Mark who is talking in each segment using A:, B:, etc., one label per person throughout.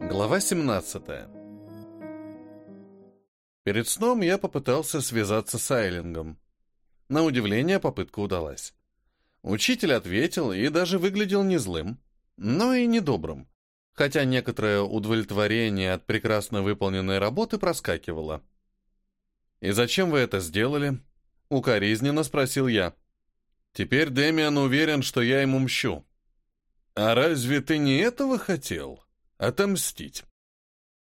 A: Глава 17 Перед сном я попытался связаться с Айлингом. На удивление попытка удалась. Учитель ответил и даже выглядел не злым, но и не добрым, хотя некоторое удовлетворение от прекрасно выполненной работы проскакивало. «И зачем вы это сделали?» — укоризненно спросил я. «Теперь Дэмиан уверен, что я ему мщу». «А разве ты не этого хотел?» Отомстить.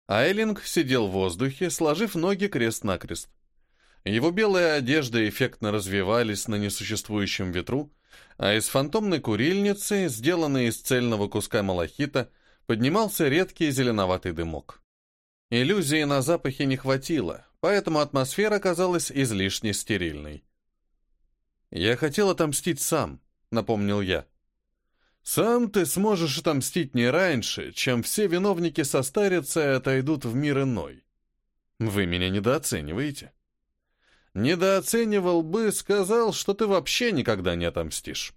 A: Айлинг сидел в воздухе, сложив ноги крест-накрест. Его белые одежды эффектно развивались на несуществующем ветру, а из фантомной курильницы, сделанной из цельного куска малахита, поднимался редкий зеленоватый дымок. Иллюзии на запахе не хватило, поэтому атмосфера казалась излишне стерильной. «Я хотел отомстить сам», — напомнил я. Сам ты сможешь отомстить не раньше, чем все виновники состарятся и отойдут в мир иной. Вы меня недооцениваете. Недооценивал бы, сказал, что ты вообще никогда не отомстишь.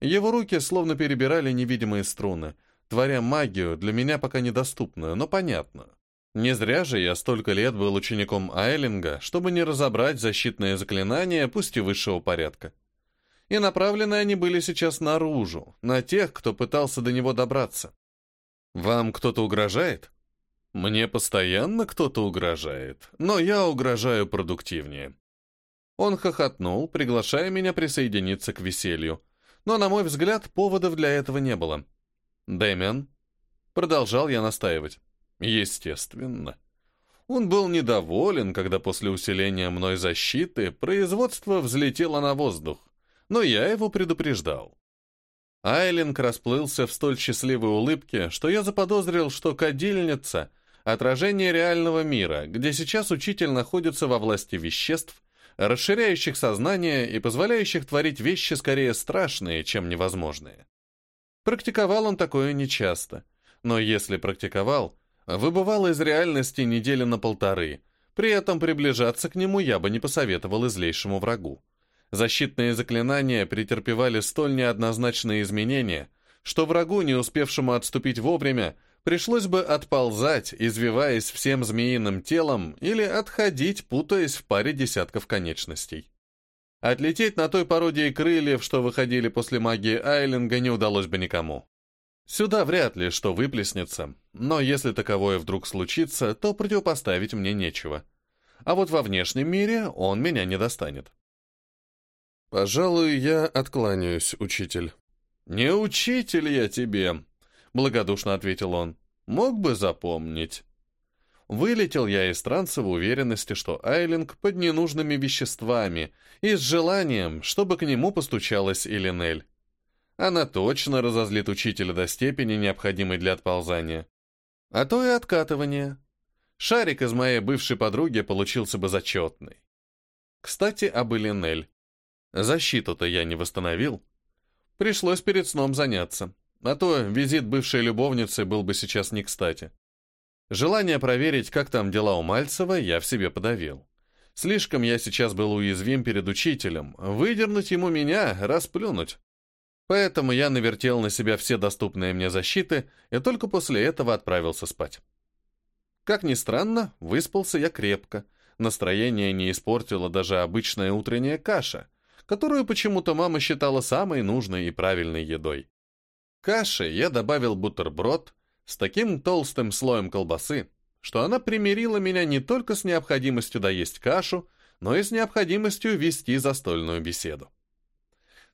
A: Его руки словно перебирали невидимые струны, творя магию, для меня пока недоступную, но понятную. Не зря же я столько лет был учеником Айлинга, чтобы не разобрать защитные заклинания, пусть и высшего порядка и направлены они были сейчас наружу, на тех, кто пытался до него добраться. «Вам кто-то угрожает?» «Мне постоянно кто-то угрожает, но я угрожаю продуктивнее». Он хохотнул, приглашая меня присоединиться к веселью, но, на мой взгляд, поводов для этого не было. «Дэмиан?» Продолжал я настаивать. «Естественно». Он был недоволен, когда после усиления мной защиты производство взлетело на воздух но я его предупреждал. Айлинг расплылся в столь счастливой улыбке, что я заподозрил, что кадильница — отражение реального мира, где сейчас учитель находится во власти веществ, расширяющих сознание и позволяющих творить вещи скорее страшные, чем невозможные. Практиковал он такое нечасто, но если практиковал, выбывал из реальности недели на полторы, при этом приближаться к нему я бы не посоветовал злейшему врагу защитные заклинания претерпевали столь неоднозначные изменения, что врагу, не успевшему отступить вовремя, пришлось бы отползать, извиваясь всем змеиным телом, или отходить, путаясь в паре десятков конечностей. Отлететь на той пародии крыльев, что выходили после магии Айлинга, не удалось бы никому. Сюда вряд ли что выплеснется, но если таковое вдруг случится, то противопоставить мне нечего. А вот во внешнем мире он меня не достанет. «Пожалуй, я откланяюсь, учитель». «Не учитель я тебе», — благодушно ответил он. «Мог бы запомнить». Вылетел я из транса в уверенности, что Айлинг под ненужными веществами и с желанием, чтобы к нему постучалась Элинель. Она точно разозлит учителя до степени, необходимой для отползания. А то и откатывание. Шарик из моей бывшей подруги получился бы зачетный. Кстати, об Элинель. Защиту-то я не восстановил. Пришлось перед сном заняться. А то визит бывшей любовницы был бы сейчас не кстати. Желание проверить, как там дела у Мальцева, я в себе подавил. Слишком я сейчас был уязвим перед учителем. Выдернуть ему меня, расплюнуть. Поэтому я навертел на себя все доступные мне защиты и только после этого отправился спать. Как ни странно, выспался я крепко. Настроение не испортила даже обычная утренняя каша — которую почему-то мама считала самой нужной и правильной едой. Каши я добавил бутерброд с таким толстым слоем колбасы, что она примирила меня не только с необходимостью доесть кашу, но и с необходимостью вести застольную беседу.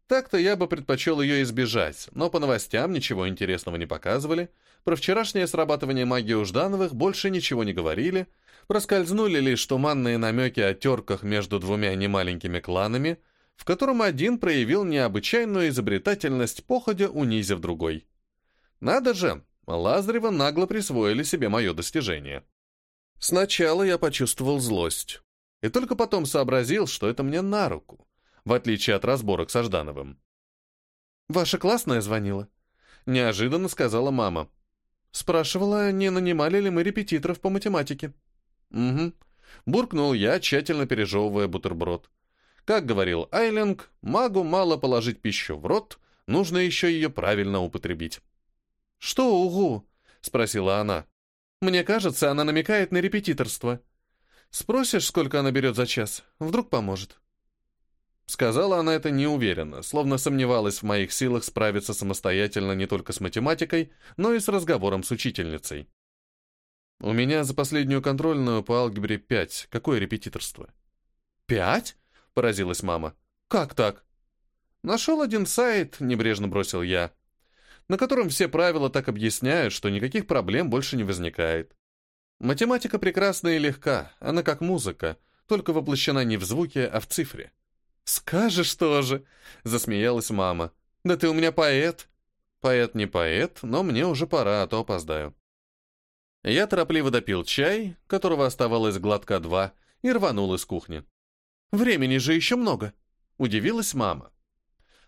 A: Так-то я бы предпочел ее избежать, но по новостям ничего интересного не показывали, про вчерашнее срабатывание магии у Ждановых больше ничего не говорили, проскользнули лишь туманные намеки о терках между двумя немаленькими кланами — в котором один проявил необычайную изобретательность, походя унизив другой. Надо же, Лазарева нагло присвоили себе мое достижение. Сначала я почувствовал злость, и только потом сообразил, что это мне на руку, в отличие от разборок со Ждановым. «Ваша классная звонила», — неожиданно сказала мама. Спрашивала, не нанимали ли мы репетиторов по математике. «Угу», — буркнул я, тщательно пережевывая бутерброд. Как говорил Айлинг, магу мало положить пищу в рот, нужно еще ее правильно употребить. «Что, угу?» — спросила она. «Мне кажется, она намекает на репетиторство. Спросишь, сколько она берет за час? Вдруг поможет». Сказала она это неуверенно, словно сомневалась в моих силах справиться самостоятельно не только с математикой, но и с разговором с учительницей. «У меня за последнюю контрольную по алгебре пять. Какое репетиторство?» «Пять?» — поразилась мама. «Как так?» «Нашел один сайт», — небрежно бросил я, на котором все правила так объясняют, что никаких проблем больше не возникает. Математика прекрасна и легка, она как музыка, только воплощена не в звуке, а в цифре. «Скажешь тоже», — засмеялась мама. «Да ты у меня поэт». «Поэт не поэт, но мне уже пора, а то опоздаю». Я торопливо допил чай, которого оставалось глотка два, и рванул из кухни. «Времени же еще много», — удивилась мама.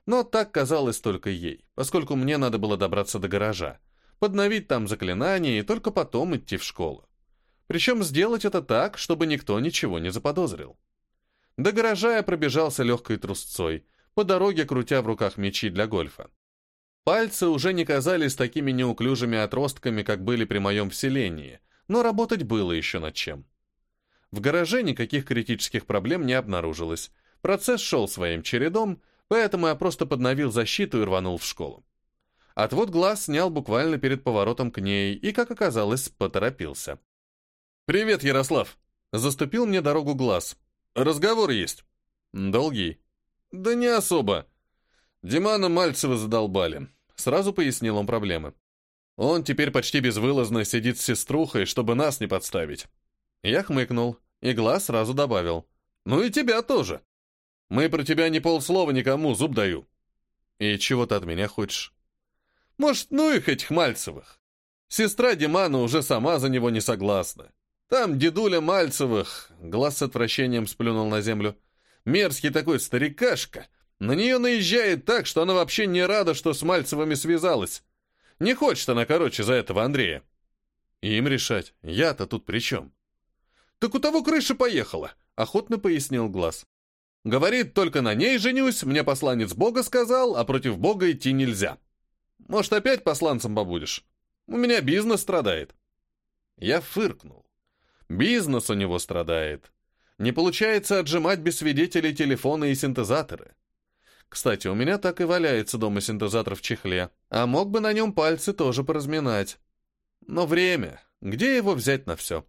A: Но так казалось только ей, поскольку мне надо было добраться до гаража, подновить там заклинание и только потом идти в школу. Причем сделать это так, чтобы никто ничего не заподозрил. До гаража я пробежался легкой трусцой, по дороге крутя в руках мечи для гольфа. Пальцы уже не казались такими неуклюжими отростками, как были при моем вселении, но работать было еще над чем. В гараже никаких критических проблем не обнаружилось. Процесс шел своим чередом, поэтому я просто подновил защиту и рванул в школу. Отвод глаз снял буквально перед поворотом к ней и, как оказалось, поторопился. «Привет, Ярослав!» Заступил мне дорогу глаз. Разговор есть. Долгий. Да не особо. Димана Мальцева задолбали. Сразу пояснил он проблемы. Он теперь почти безвылазно сидит с сеструхой, чтобы нас не подставить. Я хмыкнул, и глаз сразу добавил. Ну и тебя тоже. Мы про тебя ни полслова никому, зуб даю. И чего ты от меня хочешь? Может, ну их этих Мальцевых. Сестра Димана уже сама за него не согласна. Там дедуля Мальцевых, глаз с отвращением сплюнул на землю. Мерзкий такой старикашка. На нее наезжает так, что она вообще не рада, что с Мальцевыми связалась. Не хочет она, короче, за этого Андрея. им решать. Я-то тут при чем? Так у того крыша поехала, охотно пояснил глаз. Говорит, только на ней женюсь, мне посланец Бога сказал, а против Бога идти нельзя. Может, опять посланцем побудешь? У меня бизнес страдает. Я фыркнул. Бизнес у него страдает. Не получается отжимать без свидетелей телефоны и синтезаторы. Кстати, у меня так и валяется дома синтезатор в чехле, а мог бы на нем пальцы тоже поразминать. Но время. Где его взять на все?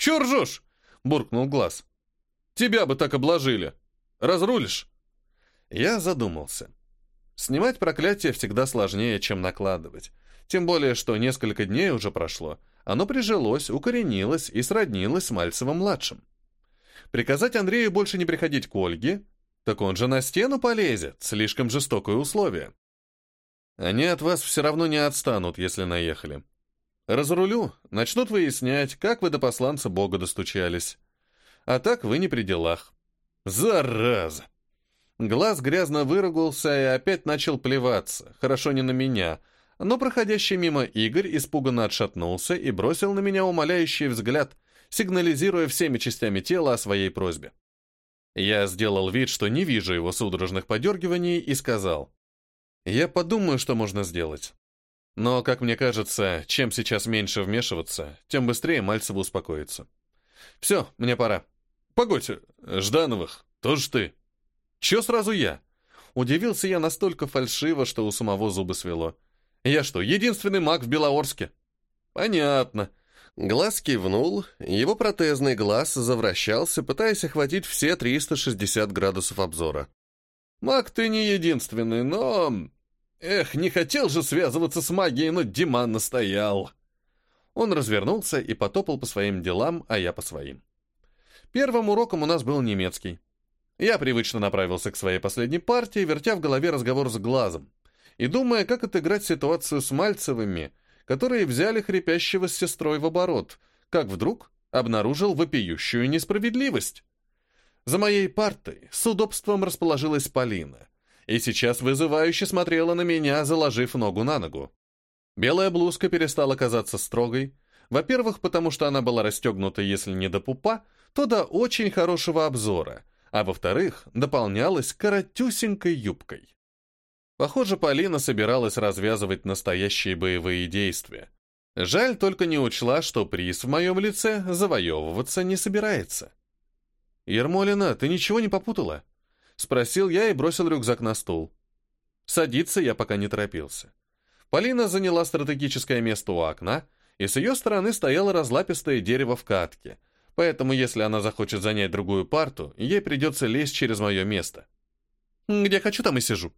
A: «Чё ржешь?» — буркнул Глаз. «Тебя бы так обложили. Разрулишь?» Я задумался. Снимать проклятие всегда сложнее, чем накладывать. Тем более, что несколько дней уже прошло, оно прижилось, укоренилось и сроднилось с Мальцевым-младшим. Приказать Андрею больше не приходить к Ольге, так он же на стену полезет, слишком жестокое условие. Они от вас все равно не отстанут, если наехали. Разрулю, начнут выяснять, как вы до посланца Бога достучались. А так вы не при делах. Зараза! Глаз грязно выругался и опять начал плеваться, хорошо не на меня, но проходящий мимо Игорь испуганно отшатнулся и бросил на меня умоляющий взгляд, сигнализируя всеми частями тела о своей просьбе. Я сделал вид, что не вижу его судорожных подергиваний, и сказал, «Я подумаю, что можно сделать. Но, как мне кажется, чем сейчас меньше вмешиваться, тем быстрее Мальцева успокоится. Все, мне пора. Погодь, Ждановых, тоже ты? Че сразу я?» Удивился я настолько фальшиво, что у самого зубы свело. Я что, единственный маг в Белоорске? Понятно. Глаз кивнул, его протезный глаз завращался, пытаясь охватить все 360 градусов обзора. Маг ты не единственный, но... Эх, не хотел же связываться с магией, но Диман настоял. Он развернулся и потопал по своим делам, а я по своим. Первым уроком у нас был немецкий. Я привычно направился к своей последней партии, вертя в голове разговор с глазом и думая, как отыграть ситуацию с Мальцевыми, которые взяли хрипящего с сестрой в оборот, как вдруг обнаружил вопиющую несправедливость. За моей партой с удобством расположилась Полина, и сейчас вызывающе смотрела на меня, заложив ногу на ногу. Белая блузка перестала казаться строгой, во-первых, потому что она была расстегнута, если не до пупа, то до очень хорошего обзора, а во-вторых, дополнялась коротюсенькой юбкой. Похоже, Полина собиралась развязывать настоящие боевые действия. Жаль, только не учла, что приз в моем лице завоевываться не собирается. «Ермолина, ты ничего не попутала?» — спросил я и бросил рюкзак на стул. Садиться я пока не торопился. Полина заняла стратегическое место у окна, и с ее стороны стояло разлапистое дерево в катке, поэтому если она захочет занять другую парту, ей придется лезть через мое место. «Где хочу, там и сижу»,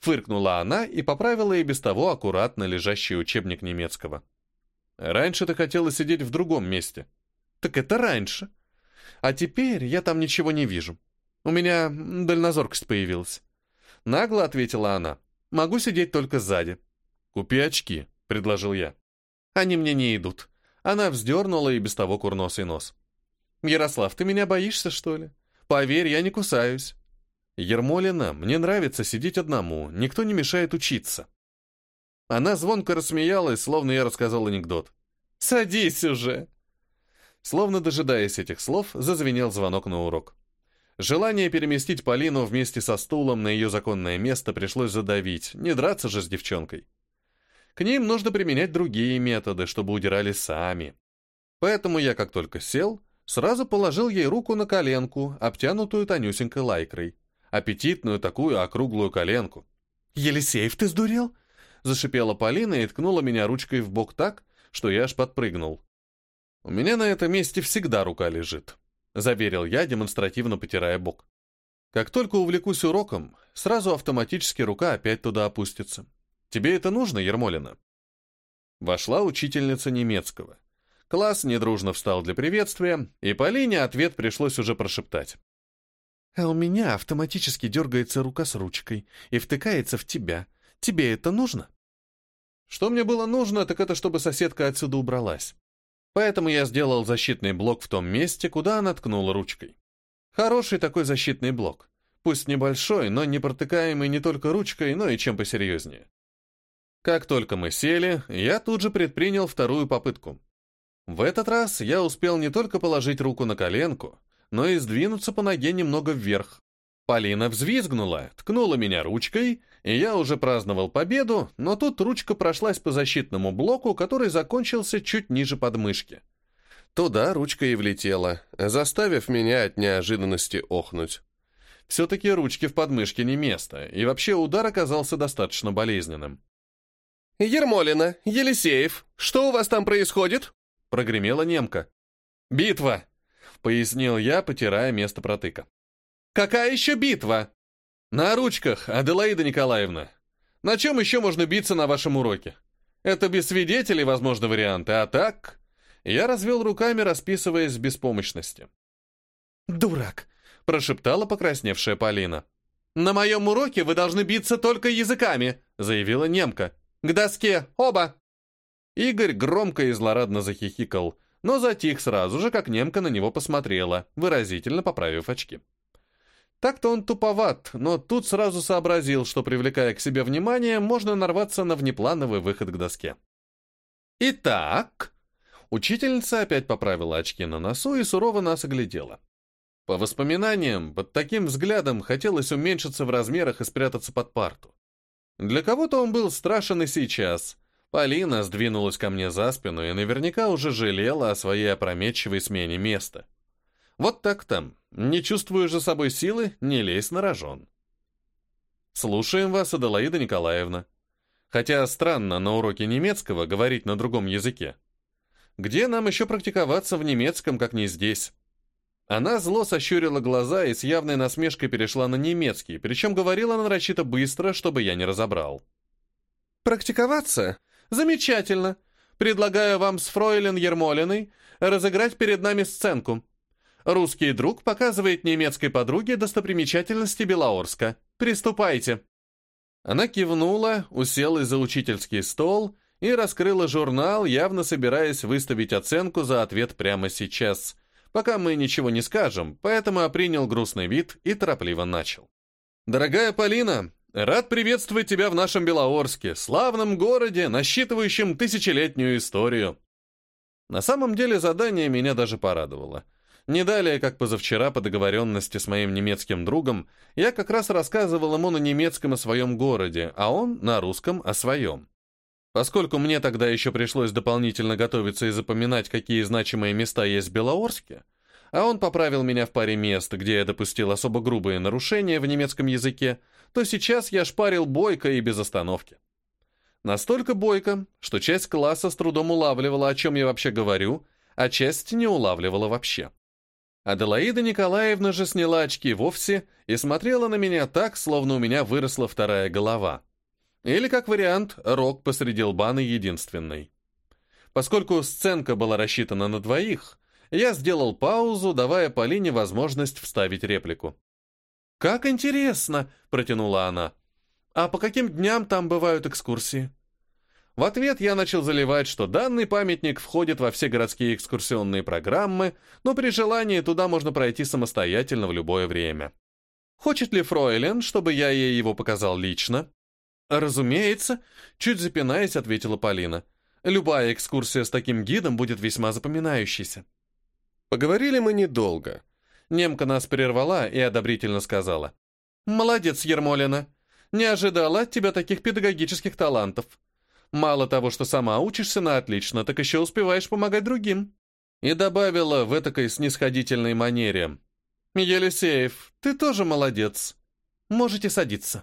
A: Фыркнула она и поправила и без того аккуратно лежащий учебник немецкого. «Раньше ты хотела сидеть в другом месте». «Так это раньше. А теперь я там ничего не вижу. У меня дальнозоркость появилась». Нагло ответила она. «Могу сидеть только сзади». «Купи очки», — предложил я. «Они мне не идут». Она вздернула и без того курносый нос. «Ярослав, ты меня боишься, что ли? Поверь, я не кусаюсь. «Ермолина, мне нравится сидеть одному, никто не мешает учиться». Она звонко рассмеялась, словно я рассказал анекдот. «Садись уже!» Словно дожидаясь этих слов, зазвенел звонок на урок. Желание переместить Полину вместе со стулом на ее законное место пришлось задавить, не драться же с девчонкой. К ним нужно применять другие методы, чтобы удирали сами. Поэтому я, как только сел, сразу положил ей руку на коленку, обтянутую тонюсенькой лайкрой аппетитную такую округлую коленку. «Елисеев, ты сдурел?» Зашипела Полина и ткнула меня ручкой в бок так, что я аж подпрыгнул. «У меня на этом месте всегда рука лежит», — заверил я, демонстративно потирая бок. «Как только увлекусь уроком, сразу автоматически рука опять туда опустится. Тебе это нужно, Ермолина?» Вошла учительница немецкого. Класс недружно встал для приветствия, и Полине ответ пришлось уже прошептать. А у меня автоматически дергается рука с ручкой и втыкается в тебя. Тебе это нужно? Что мне было нужно, так это чтобы соседка отсюда убралась. Поэтому я сделал защитный блок в том месте, куда она ткнула ручкой. Хороший такой защитный блок. Пусть небольшой, но не протыкаемый не только ручкой, но и чем посерьезнее. Как только мы сели, я тут же предпринял вторую попытку. В этот раз я успел не только положить руку на коленку, но и сдвинуться по ноге немного вверх. Полина взвизгнула, ткнула меня ручкой, и я уже праздновал победу, но тут ручка прошлась по защитному блоку, который закончился чуть ниже подмышки. Туда ручка и влетела, заставив меня от неожиданности охнуть. Все-таки ручки в подмышке не место, и вообще удар оказался достаточно болезненным. «Ермолина, Елисеев, что у вас там происходит?» — прогремела немка. «Битва!» пояснил я, потирая место протыка. «Какая еще битва?» «На ручках, Аделаида Николаевна. На чем еще можно биться на вашем уроке? Это без свидетелей, возможно, варианты, а так...» Я развел руками, расписываясь в беспомощности. «Дурак!» — прошептала покрасневшая Полина. «На моем уроке вы должны биться только языками!» — заявила немка. «К доске! Оба!» Игорь громко и злорадно захихикал, но затих сразу же, как немка на него посмотрела, выразительно поправив очки. Так-то он туповат, но тут сразу сообразил, что, привлекая к себе внимание, можно нарваться на внеплановый выход к доске. «Итак...» Учительница опять поправила очки на носу и сурово нас оглядела. По воспоминаниям, под таким взглядом хотелось уменьшиться в размерах и спрятаться под парту. Для кого-то он был страшен и сейчас, Полина сдвинулась ко мне за спину и наверняка уже жалела о своей опрометчивой смене места. Вот так там. Не чувствуешь за собой силы, не лезь на рожон. Слушаем вас, Аделаида Николаевна. Хотя странно на уроке немецкого говорить на другом языке. Где нам еще практиковаться в немецком, как не здесь? Она зло сощурила глаза и с явной насмешкой перешла на немецкий, причем говорила нарочито быстро, чтобы я не разобрал. «Практиковаться? Замечательно. Предлагаю вам с фройлен Ермолиной разыграть перед нами сценку. Русский друг показывает немецкой подруге достопримечательности Белоорска. Приступайте. Она кивнула, уселась за учительский стол и раскрыла журнал, явно собираясь выставить оценку за ответ прямо сейчас, пока мы ничего не скажем, поэтому я принял грустный вид и торопливо начал. «Дорогая Полина, Рад приветствовать тебя в нашем Белоорске, славном городе, насчитывающем тысячелетнюю историю. На самом деле задание меня даже порадовало. Не далее, как позавчера по договоренности с моим немецким другом, я как раз рассказывал ему на немецком о своем городе, а он на русском о своем. Поскольку мне тогда еще пришлось дополнительно готовиться и запоминать, какие значимые места есть в Белоорске, а он поправил меня в паре мест, где я допустил особо грубые нарушения в немецком языке, то сейчас я шпарил бойко и без остановки. Настолько бойко, что часть класса с трудом улавливала, о чем я вообще говорю, а часть не улавливала вообще. Аделаида Николаевна же сняла очки вовсе и смотрела на меня так, словно у меня выросла вторая голова. Или, как вариант, рог посреди лбаны единственный. Поскольку сценка была рассчитана на двоих, я сделал паузу, давая Полине возможность вставить реплику. «Как интересно!» — протянула она. «А по каким дням там бывают экскурсии?» В ответ я начал заливать, что данный памятник входит во все городские экскурсионные программы, но при желании туда можно пройти самостоятельно в любое время. Хочет ли Фройлен, чтобы я ей его показал лично? «Разумеется», — чуть запинаясь, ответила Полина. «Любая экскурсия с таким гидом будет весьма запоминающейся». Поговорили мы недолго. Немка нас прервала и одобрительно сказала. «Молодец, Ермолина. Не ожидала от тебя таких педагогических талантов. Мало того, что сама учишься на отлично, так еще успеваешь помогать другим». И добавила в этакой снисходительной манере. «Елисеев, ты тоже молодец. Можете садиться».